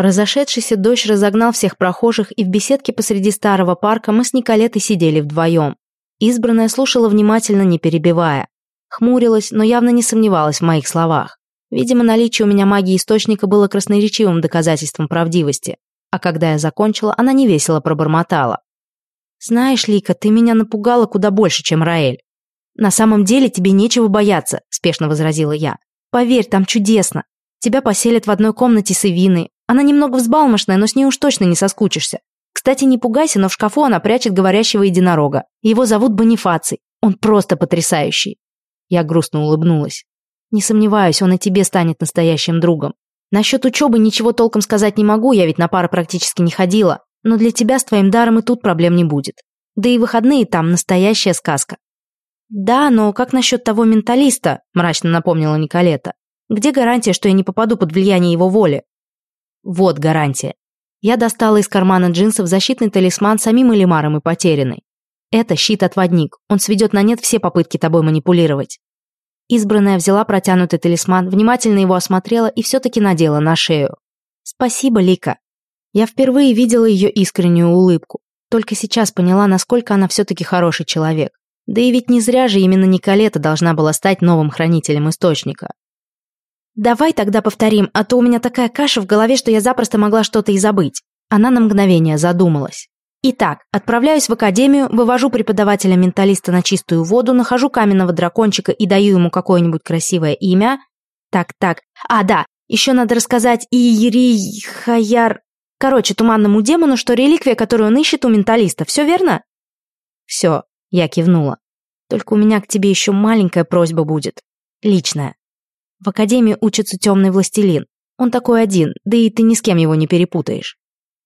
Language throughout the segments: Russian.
Разошедшийся дождь разогнал всех прохожих, и в беседке посреди старого парка мы с Николетой сидели вдвоем. Избранная слушала внимательно, не перебивая. Хмурилась, но явно не сомневалась в моих словах. Видимо, наличие у меня магии источника было красноречивым доказательством правдивости. А когда я закончила, она невесело пробормотала. «Знаешь, Лика, ты меня напугала куда больше, чем Раэль». «На самом деле тебе нечего бояться», – спешно возразила я. «Поверь, там чудесно. Тебя поселят в одной комнате с Ивиной. Она немного взбалмошная, но с ней уж точно не соскучишься. Кстати, не пугайся, но в шкафу она прячет говорящего единорога. Его зовут Бонифаций. Он просто потрясающий». Я грустно улыбнулась. «Не сомневаюсь, он и тебе станет настоящим другом. Насчет учебы ничего толком сказать не могу, я ведь на пары практически не ходила. Но для тебя с твоим даром и тут проблем не будет. Да и выходные там настоящая сказка. «Да, но как насчет того менталиста?» – мрачно напомнила Николета. «Где гарантия, что я не попаду под влияние его воли?» «Вот гарантия». Я достала из кармана джинсов защитный талисман самим Элимаром и потерянный. Это щит-отводник, он сведет на нет все попытки тобой манипулировать. Избранная взяла протянутый талисман, внимательно его осмотрела и все-таки надела на шею. «Спасибо, Лика». Я впервые видела ее искреннюю улыбку. Только сейчас поняла, насколько она все-таки хороший человек. Да и ведь не зря же именно Николета должна была стать новым хранителем источника. «Давай тогда повторим, а то у меня такая каша в голове, что я запросто могла что-то и забыть». Она на мгновение задумалась. Итак, отправляюсь в академию, вывожу преподавателя-менталиста на чистую воду, нахожу каменного дракончика и даю ему какое-нибудь красивое имя. Так, так. А, да, еще надо рассказать Иерий Хаяр... Короче, туманному демону, что реликвия, которую он ищет у менталиста. Все верно? Все, я кивнула. Только у меня к тебе еще маленькая просьба будет. Личная. В академии учится темный властелин. Он такой один, да и ты ни с кем его не перепутаешь.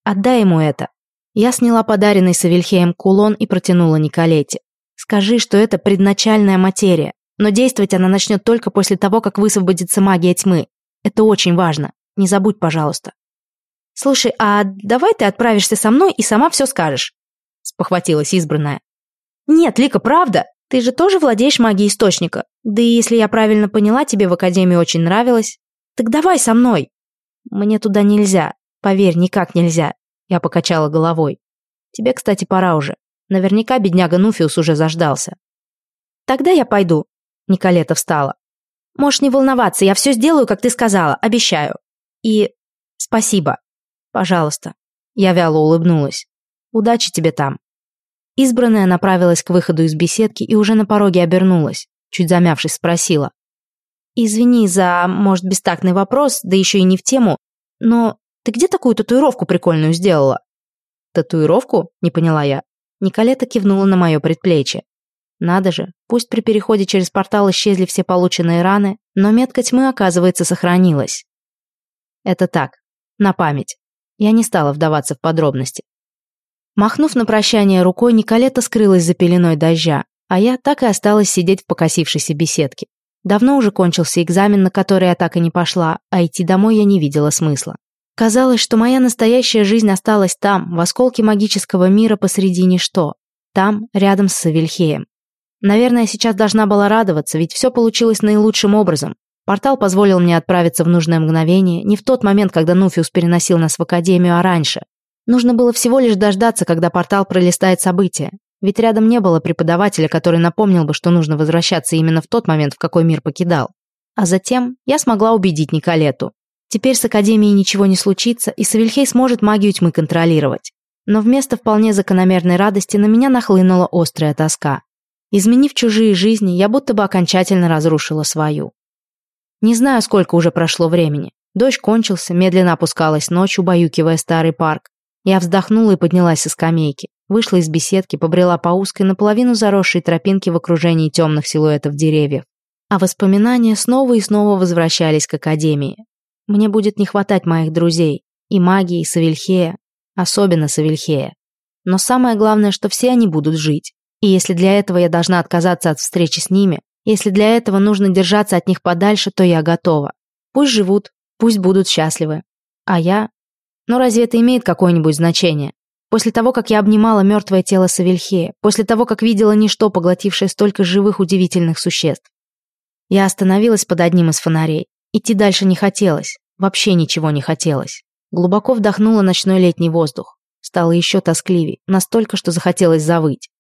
Отдай ему это. Я сняла подаренный Савельхеем кулон и протянула Николете. Скажи, что это предначальная материя, но действовать она начнет только после того, как высвободится магия тьмы. Это очень важно. Не забудь, пожалуйста. Слушай, а давай ты отправишься со мной и сама все скажешь. Спохватилась избранная. «Нет, Лика, правда. Ты же тоже владеешь магией источника. Да и если я правильно поняла, тебе в академии очень нравилось. Так давай со мной». «Мне туда нельзя. Поверь, никак нельзя». Я покачала головой. «Тебе, кстати, пора уже. Наверняка бедняга Нуфиус уже заждался». «Тогда я пойду». Николета встала. «Можешь не волноваться, я все сделаю, как ты сказала, обещаю. И спасибо. Пожалуйста». Я вяло улыбнулась. «Удачи тебе там». Избранная направилась к выходу из беседки и уже на пороге обернулась. Чуть замявшись, спросила. «Извини за, может, бестактный вопрос, да еще и не в тему, но ты где такую татуировку прикольную сделала?» «Татуировку?» — не поняла я. Николета кивнула на мое предплечье. Надо же, пусть при переходе через портал исчезли все полученные раны, но метка тьмы, оказывается, сохранилась. Это так, на память. Я не стала вдаваться в подробности. Махнув на прощание рукой, Николета скрылась за пеленой дождя, а я так и осталась сидеть в покосившейся беседке. Давно уже кончился экзамен, на который я так и не пошла, а идти домой я не видела смысла. Казалось, что моя настоящая жизнь осталась там, в осколке магического мира посреди ничто. Там, рядом с Савельхеем. Наверное, сейчас должна была радоваться, ведь все получилось наилучшим образом. Портал позволил мне отправиться в нужное мгновение, не в тот момент, когда Нуфиус переносил нас в Академию, а раньше. Нужно было всего лишь дождаться, когда портал пролистает события. Ведь рядом не было преподавателя, который напомнил бы, что нужно возвращаться именно в тот момент, в какой мир покидал. А затем я смогла убедить Николету. Теперь с Академией ничего не случится, и Савельхей сможет магию тьмы контролировать. Но вместо вполне закономерной радости на меня нахлынула острая тоска. Изменив чужие жизни, я будто бы окончательно разрушила свою. Не знаю, сколько уже прошло времени. Дождь кончился, медленно опускалась ночь, убаюкивая старый парк. Я вздохнула и поднялась со скамейки. Вышла из беседки, побрела по узкой, наполовину заросшей тропинке в окружении темных силуэтов деревьев. А воспоминания снова и снова возвращались к Академии. Мне будет не хватать моих друзей. И магии, и Савельхея. Особенно Савельхея. Но самое главное, что все они будут жить. И если для этого я должна отказаться от встречи с ними, если для этого нужно держаться от них подальше, то я готова. Пусть живут, пусть будут счастливы. А я но разве это имеет какое-нибудь значение? После того, как я обнимала мертвое тело Савельхея, после того, как видела ничто, поглотившее столько живых удивительных существ. Я остановилась под одним из фонарей. Идти дальше не хотелось. Вообще ничего не хотелось. Глубоко вдохнула ночной летний воздух. Стало еще тоскливей, настолько, что захотелось завыть.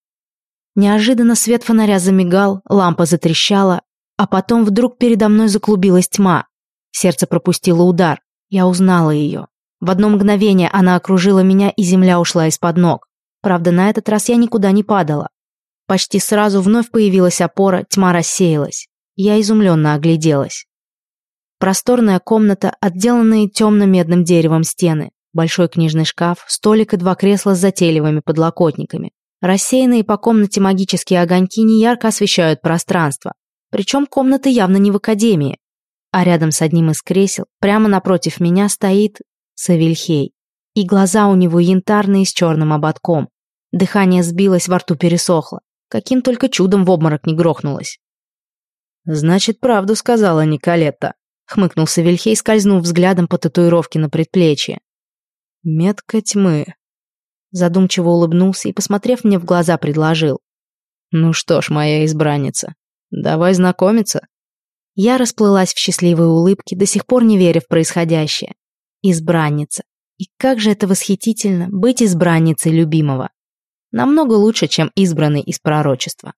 Неожиданно свет фонаря замигал, лампа затрещала, а потом вдруг передо мной заклубилась тьма. Сердце пропустило удар. Я узнала ее. В одно мгновение она окружила меня, и земля ушла из-под ног. Правда, на этот раз я никуда не падала. Почти сразу вновь появилась опора, тьма рассеялась. Я изумленно огляделась. Просторная комната, отделанные темно-медным деревом стены, большой книжный шкаф, столик и два кресла с затейливыми подлокотниками. Рассеянные по комнате магические огоньки неярко освещают пространство. Причем комната явно не в академии. А рядом с одним из кресел, прямо напротив меня, стоит Савельхей. И глаза у него янтарные с черным ободком. Дыхание сбилось, во рту пересохло. Каким только чудом в обморок не грохнулось. «Значит, правду сказала Николетта», — хмыкнул Савельхей, скользнув взглядом по татуировке на предплечье. «Метка тьмы», задумчиво улыбнулся и, посмотрев мне в глаза, предложил. «Ну что ж, моя избранница, давай знакомиться». Я расплылась в счастливой улыбке, до сих пор не веря в происходящее. Избранница. И как же это восхитительно быть избранницей любимого. Намного лучше, чем избранный из пророчества.